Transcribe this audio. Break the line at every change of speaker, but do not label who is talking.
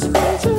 It's